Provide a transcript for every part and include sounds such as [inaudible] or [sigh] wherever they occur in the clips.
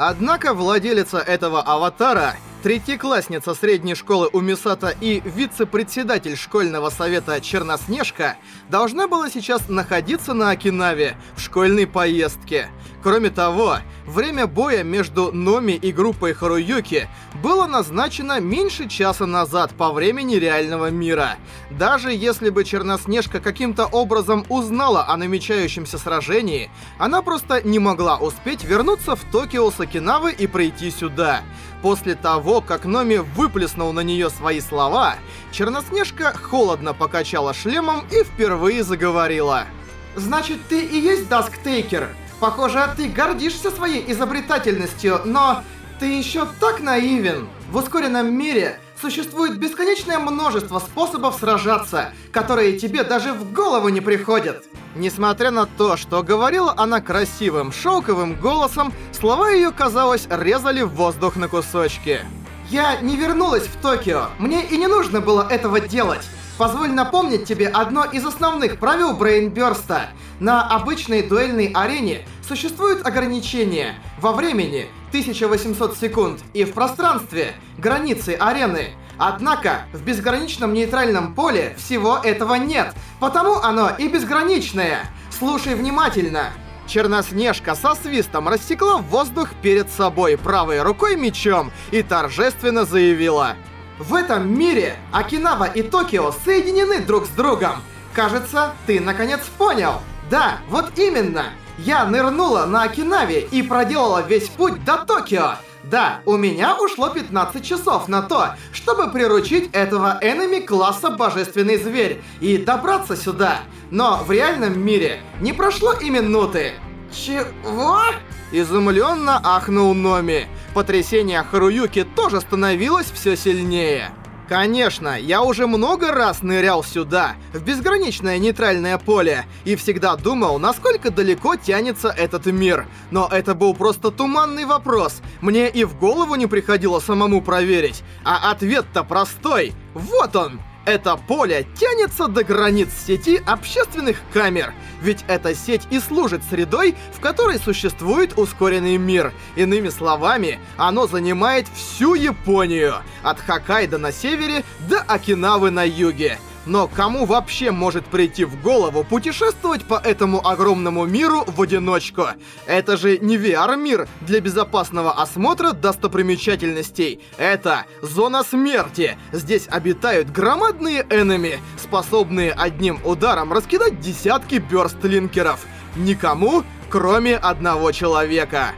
Однако владелица этого аватара, третьеклассница средней школы Умисата и вице-председатель школьного совета Черноснежка, должна была сейчас находиться на Окинаве в школьной поездке. Кроме того, время боя между Номи и группой Харуюки было назначено меньше часа назад по времени реального мира. Даже если бы Черноснежка каким-то образом узнала о намечающемся сражении, она просто не могла успеть вернуться в Токио с Окинавы и прийти сюда. После того, как Номи выплеснул на нее свои слова, Черноснежка холодно покачала шлемом и впервые заговорила. «Значит, ты и есть Дасктейкер?» Похоже, ты гордишься своей изобретательностью, но ты еще так наивен. В ускоренном мире существует бесконечное множество способов сражаться, которые тебе даже в голову не приходят. Несмотря на то, что говорила она красивым, шелковым голосом, слова ее, казалось, резали воздух на кусочки. Я не вернулась в Токио. Мне и не нужно было этого делать. Позволь напомнить тебе одно из основных правил Брейнбёрста. На обычной дуэльной арене существуют ограничения во времени 1800 секунд и в пространстве границы арены. Однако в безграничном нейтральном поле всего этого нет, потому оно и безграничное. Слушай внимательно. Черноснежка со свистом рассекла воздух перед собой правой рукой мечом и торжественно заявила в этом мире Окинава и Токио соединены друг с другом. Кажется, ты наконец понял. Да, вот именно. Я нырнула на Окинаве и проделала весь путь до Токио. Да, у меня ушло 15 часов на то, чтобы приручить этого энеми класса Божественный Зверь и добраться сюда. Но в реальном мире не прошло и минуты. Чего? Изумленно ахнул Номи. Потрясение Харуюки тоже становилось все сильнее. Конечно, я уже много раз нырял сюда, в безграничное нейтральное поле, и всегда думал, насколько далеко тянется этот мир. Но это был просто туманный вопрос. Мне и в голову не приходило самому проверить. А ответ-то простой. Вот он! Это поле тянется до границ сети общественных камер, ведь эта сеть и служит средой, в которой существует ускоренный мир. Иными словами, оно занимает всю Японию, от Хоккайдо на севере до Окинавы на юге. Но кому вообще может прийти в голову путешествовать по этому огромному миру в одиночку? Это же не VR-мир для безопасного осмотра достопримечательностей. Это зона смерти. Здесь обитают громадные энеми, способные одним ударом раскидать десятки бёрстлинкеров. Никому, кроме одного человека.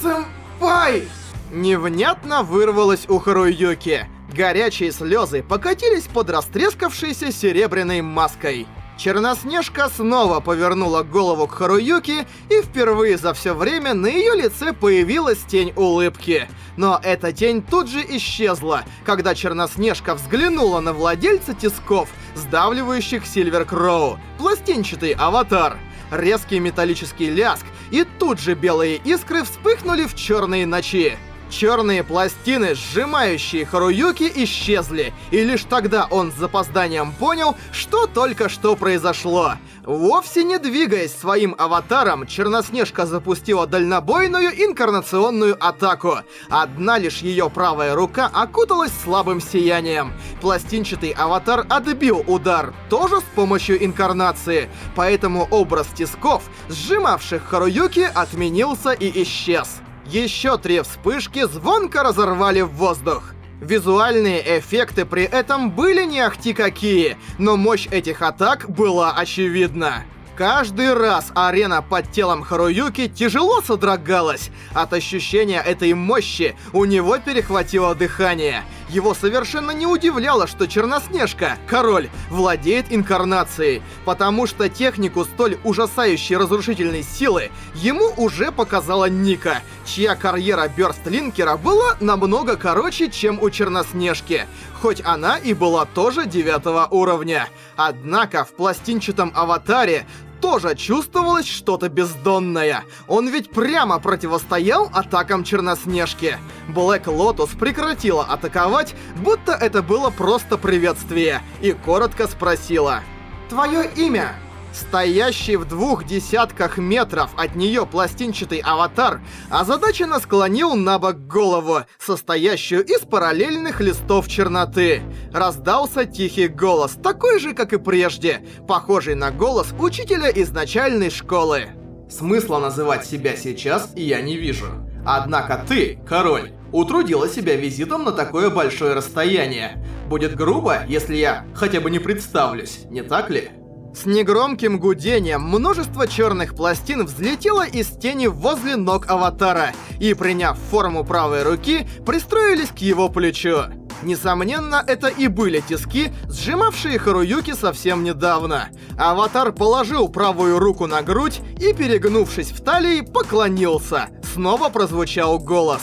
Сэмпай! Невнятно вырвалось у Харуюки. Горячие слезы покатились под растрескавшейся серебряной маской. Черноснежка снова повернула голову к Харуюке, и впервые за все время на ее лице появилась тень улыбки. Но эта тень тут же исчезла, когда Черноснежка взглянула на владельца тисков, сдавливающих Сильвер Кроу, пластинчатый аватар. Резкий металлический ляск, и тут же белые искры вспыхнули в черные ночи. Черные пластины, сжимающие Харуюки, исчезли, и лишь тогда он с запозданием понял, что только что произошло. Вовсе не двигаясь своим аватаром, Черноснежка запустила дальнобойную инкарнационную атаку. Одна лишь ее правая рука окуталась слабым сиянием. Пластинчатый аватар отбил удар, тоже с помощью инкарнации, поэтому образ тисков, сжимавших Харуюки, отменился и исчез. Еще три вспышки звонко разорвали в воздух. Визуальные эффекты при этом были не ахти какие, но мощь этих атак была очевидна. Каждый раз арена под телом Харуюки тяжело содрогалась. От ощущения этой мощи у него перехватило дыхание. Его совершенно не удивляло, что Черноснежка, король, владеет инкарнацией, потому что технику столь ужасающей разрушительной силы ему уже показала Ника, чья карьера Бёрстлинкера была намного короче, чем у Черноснежки, хоть она и была тоже девятого уровня. Однако в пластинчатом аватаре тоже чувствовалось что-то бездонное. Он ведь прямо противостоял атакам Черноснежки. Блэк Лотус прекратила атаковать, будто это было просто приветствие, и коротко спросила. «Твое имя?» Стоящий в двух десятках метров от нее пластинчатый аватар озадаченно склонил на бок голову, состоящую из параллельных листов черноты. Раздался тихий голос, такой же, как и прежде, похожий на голос учителя из начальной школы. Смысла называть себя сейчас я не вижу. Однако ты, король, утрудила себя визитом на такое большое расстояние. Будет грубо, если я хотя бы не представлюсь, не так ли? С негромким гудением множество черных пластин взлетело из тени возле ног аватара и, приняв форму правой руки, пристроились к его плечу. Несомненно, это и были тиски, сжимавшие Харуюки совсем недавно. Аватар положил правую руку на грудь и, перегнувшись в талии, поклонился. Снова прозвучал голос.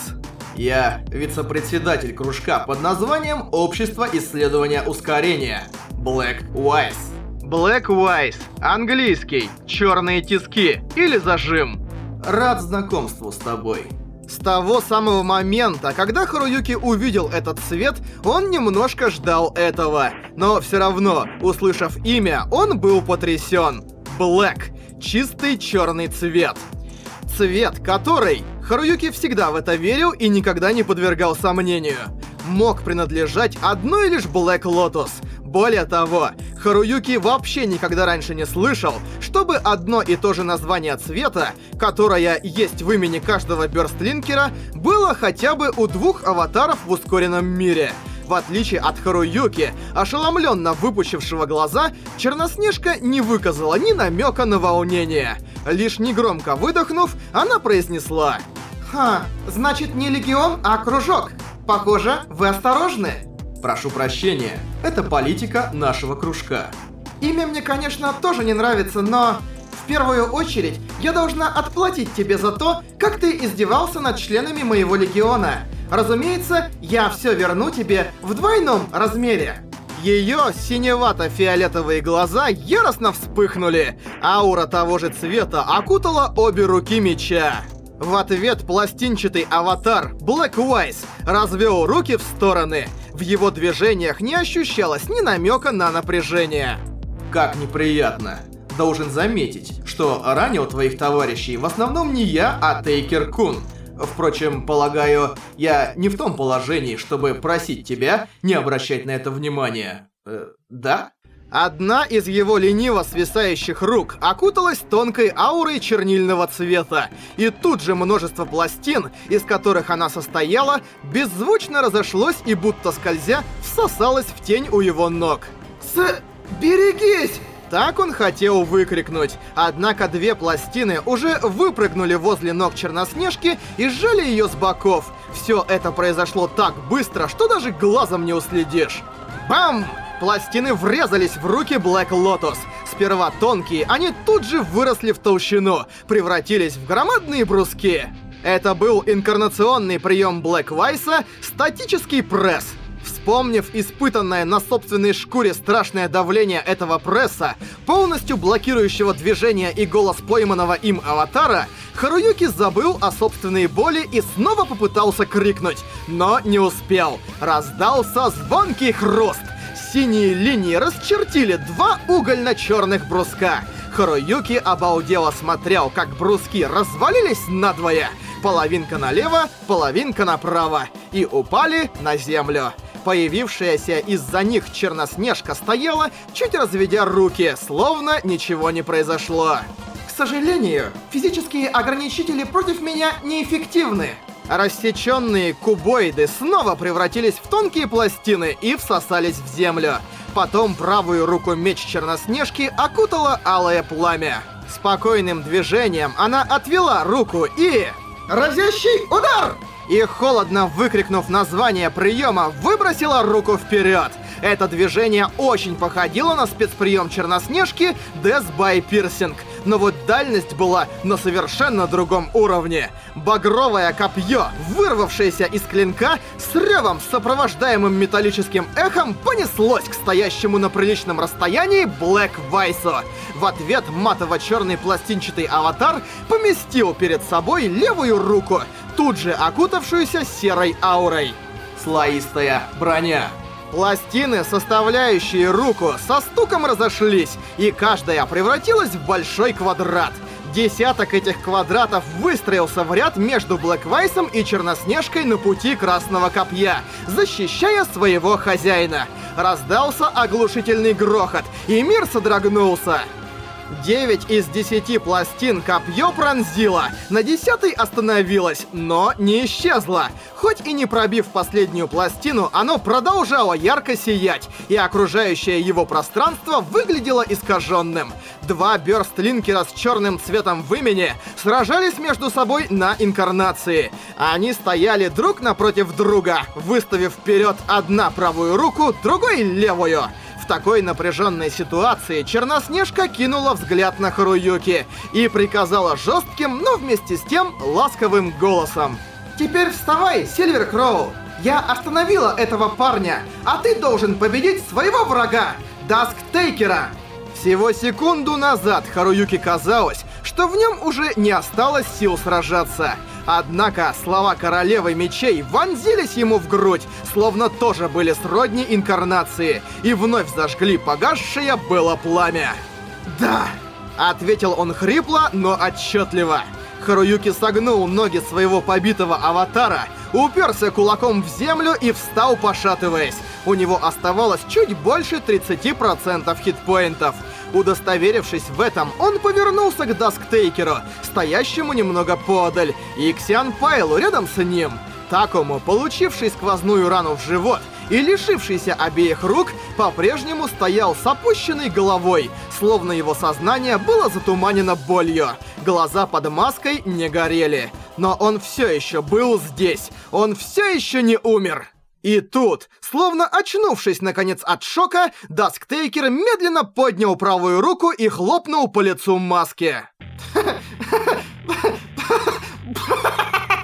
Я вице-председатель кружка под названием «Общество исследования ускорения» Black Wise. Black Wise, английский, черные тиски или зажим. Рад знакомству с тобой. С того самого момента, когда Харуюки увидел этот цвет, он немножко ждал этого. Но все равно, услышав имя, он был потрясен. Black. Чистый черный цвет. Цвет, который, Харуюки всегда в это верил и никогда не подвергал сомнению, мог принадлежать одной лишь Black Lotus — более того, Харуюки вообще никогда раньше не слышал, чтобы одно и то же название цвета, которое есть в имени каждого бёрстлинкера, было хотя бы у двух аватаров в ускоренном мире. В отличие от Харуюки, ошеломленно выпучившего глаза, Черноснежка не выказала ни намека на волнение. Лишь негромко выдохнув, она произнесла «Ха, значит не легион, а кружок. Похоже, вы осторожны». Прошу прощения, это политика нашего кружка. Имя мне, конечно, тоже не нравится, но... В первую очередь, я должна отплатить тебе за то, как ты издевался над членами моего легиона. Разумеется, я все верну тебе в двойном размере. Ее синевато-фиолетовые глаза яростно вспыхнули. Аура того же цвета окутала обе руки меча. В ответ пластинчатый аватар Black Wise развел руки в стороны. В его движениях не ощущалось ни намека на напряжение. Как неприятно. Должен заметить, что ранил твоих товарищей в основном не я, а Тейкер Кун. Впрочем, полагаю, я не в том положении, чтобы просить тебя не обращать на это внимания. Э, да? Одна из его лениво свисающих рук окуталась тонкой аурой чернильного цвета, и тут же множество пластин, из которых она состояла, беззвучно разошлось и будто скользя всосалось в тень у его ног. «С... берегись!» Так он хотел выкрикнуть, однако две пластины уже выпрыгнули возле ног Черноснежки и сжали ее с боков. Все это произошло так быстро, что даже глазом не уследишь. Бам! Пластины врезались в руки Black Lotus. Сперва тонкие, они тут же выросли в толщину, превратились в громадные бруски. Это был инкарнационный прием Блэк Вайса «Статический пресс». Вспомнив испытанное на собственной шкуре страшное давление этого пресса, полностью блокирующего движение и голос пойманного им аватара, Харуюки забыл о собственной боли и снова попытался крикнуть, но не успел. Раздался звонкий хруст. Синие линии расчертили два угольно-черных бруска. Харуюки обалдело смотрел, как бруски развалились надвое. Половинка налево, половинка направо. И упали на землю. Появившаяся из-за них Черноснежка стояла, чуть разведя руки, словно ничего не произошло. К сожалению, физические ограничители против меня неэффективны. Рассеченные кубоиды снова превратились в тонкие пластины и всосались в землю. Потом правую руку меч Черноснежки окутало алое пламя. Спокойным движением она отвела руку и... «Разящий удар!» И холодно выкрикнув название приема, выбросила руку вперед. Это движение очень походило на спецприем Черноснежки Death by Piercing, но вот дальность была на совершенно другом уровне. Багровое копье, вырвавшееся из клинка, с ревом, сопровождаемым металлическим эхом, понеслось к стоящему на приличном расстоянии Блэк Вайсу. В ответ матово-черный пластинчатый аватар поместил перед собой левую руку, тут же окутавшуюся серой аурой. Слоистая броня. Пластины, составляющие руку, со стуком разошлись, и каждая превратилась в большой квадрат. Десяток этих квадратов выстроился в ряд между Блэквайсом и Черноснежкой на пути Красного Копья, защищая своего хозяина. Раздался оглушительный грохот, и мир содрогнулся. 9 из 10 пластин копье пронзило, на 10 остановилось, но не исчезло. Хоть и не пробив последнюю пластину, оно продолжало ярко сиять, и окружающее его пространство выглядело искаженным. Два бёрстлинкера с черным цветом в имени сражались между собой на инкарнации. Они стояли друг напротив друга, выставив вперед одна правую руку, другой левую. В такой напряженной ситуации Черноснежка кинула взгляд на Харуюки и приказала жестким, но вместе с тем ласковым голосом. Теперь вставай, Сильвер Кроу! Я остановила этого парня, а ты должен победить своего врага, Дасктейкера! Всего секунду назад Харуюки казалось, что в нем уже не осталось сил сражаться. Однако слова королевы мечей вонзились ему в грудь, словно тоже были сродни инкарнации, и вновь зажгли погасшее было пламя. «Да!» — ответил он хрипло, но отчетливо. Харуюки согнул ноги своего побитого аватара, уперся кулаком в землю и встал, пошатываясь. У него оставалось чуть больше 30% хитпоинтов. Удостоверившись в этом, он повернулся к Дасктейкеру, стоящему немного подаль, и к Сиан Пайлу рядом с ним. Такому, получивший сквозную рану в живот и лишившийся обеих рук, по-прежнему стоял с опущенной головой, словно его сознание было затуманено болью. Глаза под маской не горели. Но он все еще был здесь. Он все еще не умер. И тут, словно очнувшись наконец от шока, Дасктейкер медленно поднял правую руку и хлопнул по лицу маски.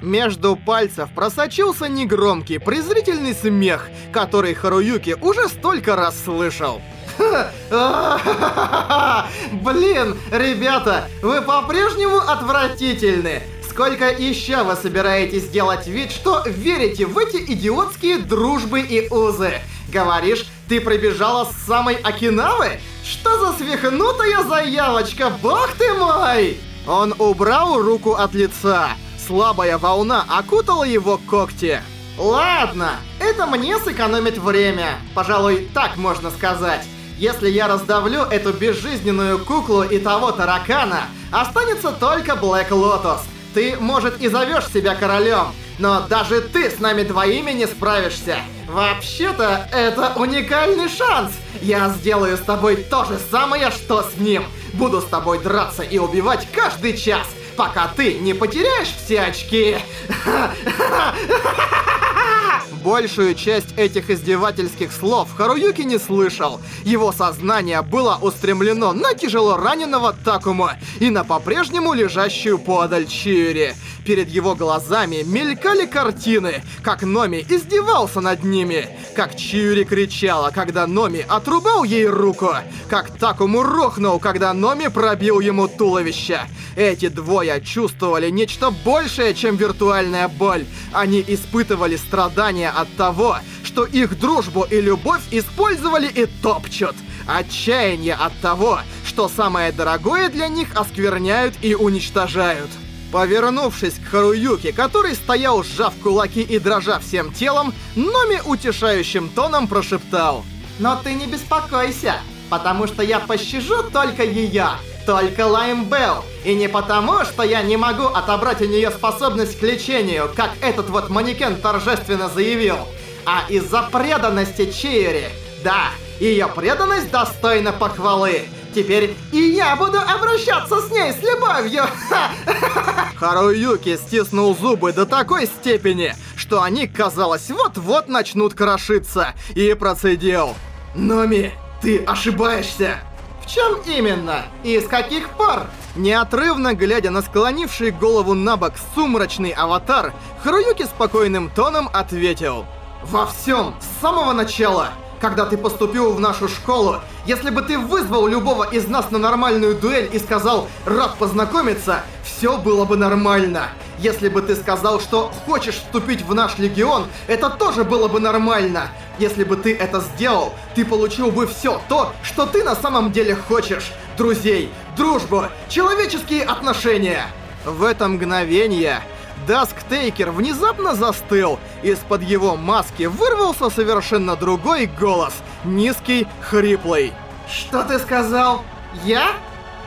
Между пальцев просочился негромкий, презрительный смех, который Харуюки уже столько раз слышал. Блин, ребята, вы по-прежнему отвратительны. Сколько еще вы собираетесь делать вид, что верите в эти идиотские дружбы и узы? Говоришь, ты пробежала с самой Окинавы? Что за свихнутая заявочка, бог ты мой! Он убрал руку от лица. Слабая волна окутала его когти. Ладно, это мне сэкономит время. Пожалуй, так можно сказать. Если я раздавлю эту безжизненную куклу и того таракана, останется только Блэк Лотос. Ты, может, и зовешь себя королем, но даже ты с нами двоими не справишься. Вообще-то, это уникальный шанс. Я сделаю с тобой то же самое, что с ним. Буду с тобой драться и убивать каждый час пока ты не потеряешь все очки. [laughs] Большую часть этих издевательских слов Харуюки не слышал. Его сознание было устремлено на тяжело раненого Такума и на по-прежнему лежащую подаль Чиури. Перед его глазами мелькали картины, как Номи издевался над ними, как Чиури кричала, когда Номи отрубал ей руку, как Такому рухнул, когда Номи пробил ему туловище. Эти двое чувствовали нечто большее, чем виртуальная боль. Они испытывали страдания от того, что их дружбу и любовь использовали и топчут. Отчаяние от того, что самое дорогое для них оскверняют и уничтожают. Повернувшись к Харуюке, который стоял, сжав кулаки и дрожа всем телом, Номи утешающим тоном прошептал. «Но ты не беспокойся, потому что я пощажу только ее, только Лайм Белл. И не потому, что я не могу отобрать у нее способность к лечению, как этот вот манекен торжественно заявил, а из-за преданности Чиери. Да, ее преданность достойна похвалы. Теперь и я буду обращаться с ней с любовью. Харуюки стиснул зубы до такой степени, что они, казалось, вот-вот начнут крошиться, и процедил. Номи, ты ошибаешься. Чем именно? И с каких пор? Неотрывно глядя на склонивший голову на бок сумрачный аватар, Харуюки спокойным тоном ответил. Во всем, с самого начала. Когда ты поступил в нашу школу, если бы ты вызвал любого из нас на нормальную дуэль и сказал «рад познакомиться», все было бы нормально. Если бы ты сказал, что хочешь вступить в наш легион, это тоже было бы нормально. Если бы ты это сделал, ты получил бы все то, что ты на самом деле хочешь. Друзей, дружбу, человеческие отношения. В это мгновение Дасктейкер внезапно застыл. Из-под его маски вырвался совершенно другой голос. Низкий, хриплый. Что ты сказал? Я?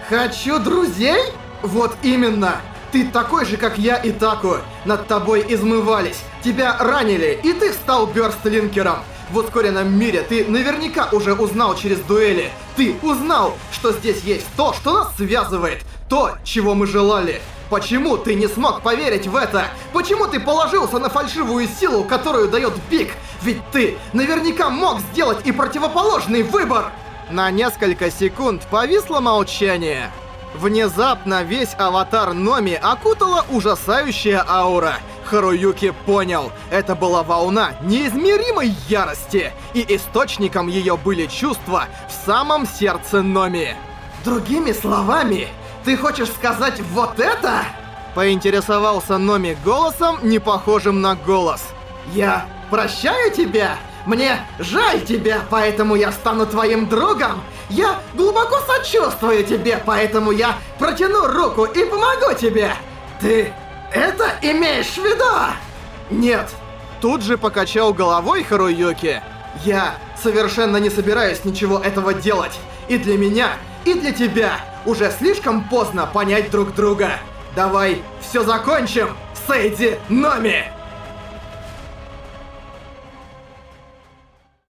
Хочу друзей? Вот именно. Ты такой же, как я и Таку. Над тобой измывались, тебя ранили, и ты стал Бёрстлинкером. В ускоренном мире ты наверняка уже узнал через дуэли. Ты узнал, что здесь есть то, что нас связывает. То, чего мы желали. Почему ты не смог поверить в это? Почему ты положился на фальшивую силу, которую дает Биг? Ведь ты наверняка мог сделать и противоположный выбор! На несколько секунд повисло молчание. Внезапно весь аватар Номи окутала ужасающая аура. Харуюки понял, это была волна неизмеримой ярости, и источником ее были чувства в самом сердце Номи. Другими словами, ты хочешь сказать вот это? Поинтересовался Номи голосом, не похожим на голос. Я прощаю тебя? Мне жаль тебя, поэтому я стану твоим другом. Я глубоко сочувствую тебе, поэтому я протяну руку и помогу тебе. Ты это имеешь в виду? Нет. Тут же покачал головой Харуюки. Я совершенно не собираюсь ничего этого делать. И для меня, и для тебя уже слишком поздно понять друг друга. Давай все закончим, Сейди Номи!